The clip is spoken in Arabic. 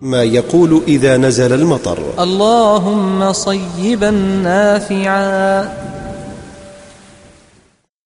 ما يقول إذا نزل المطر. اللهم صيبا نافعا.